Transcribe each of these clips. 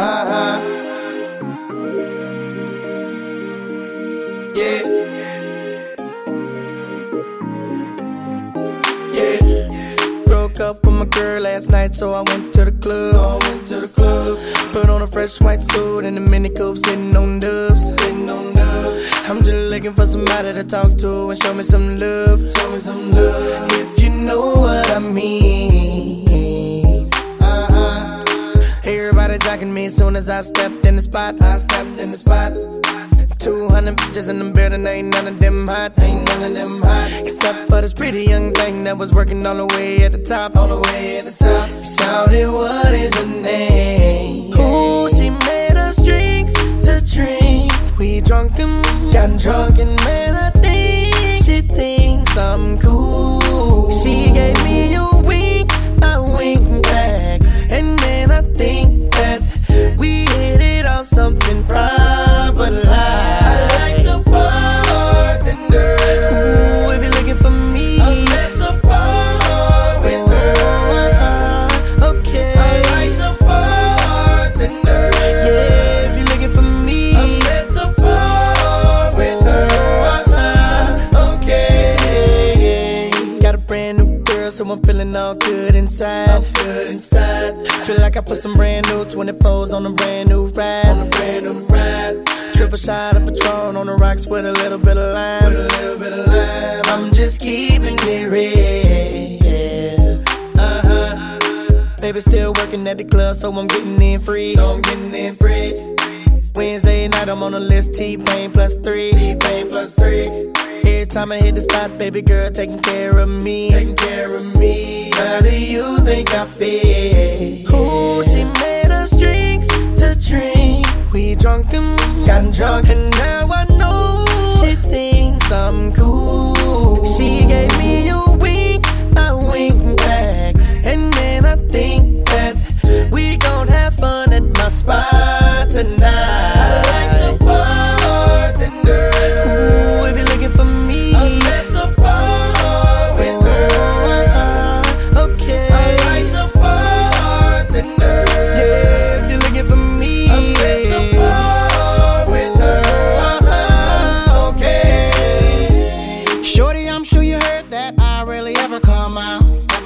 Uh-huh. Yeah. Yeah. Broke up with my girl last night, so I went to the club. So I went to the club. Put on a fresh white suit and a mini coupe, sitting on dubs. Sitting on dubs. I'm just looking for somebody to talk to and show me some love. Show me some love. If you know what I mean. Everybody jacking me as soon as I stepped in the spot. I stepped in the spot. 200 bitches in the building, ain't none of them hot, ain't none of them hot. Except for this pretty young thing that was working all the way at the top, all the way at the top. Shouted, what is your name? Ooh, she made us drinks to drink. We drunk and got drunk and man, so I'm feeling all good inside. Good inside. Feel like I put some brand new 24s on a brand new ride. On a brand new ride. Triple shot of Patron on the rocks with a little bit of lime. With a little bit of lime. I'm just keeping it real. Uh huh. Baby still working at the club, so I'm getting in free. So I'm getting in free. Wednesday night, I'm on the list. T-Pain plus three. T-Pain plus three. Every time I hit the spot, baby girl taking care of me. Taking care of me. How do you think I feel? Ooh, she made us drinks to drink. We drunk and got drunk, and now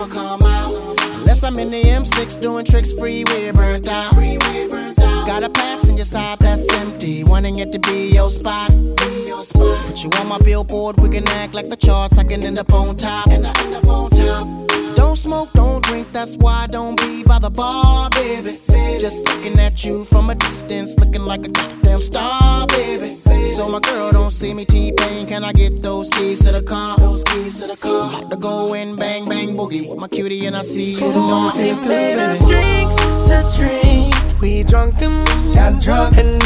out, ever come out. Unless I'm in the M6 doing tricks, freeway burnt out. Freeway burnt out. Got a passenger side that's empty, wanting it to be your spot. Be your spot. Put you on my billboard, we can act like the charts. I can end up on top, and I end up on top. Don't smoke, don't drink, that's why I don't be by the bar, baby. Just looking at you from a distance, looking like a goddamn star, baby. So my girl don't see me T-Pain, can I get those keys to the car? Those keys to the car. About to go in, bang, bang, boogie with my cutie and I see you. Ooh, she made us drinks to drink. We drunk and got drunk, and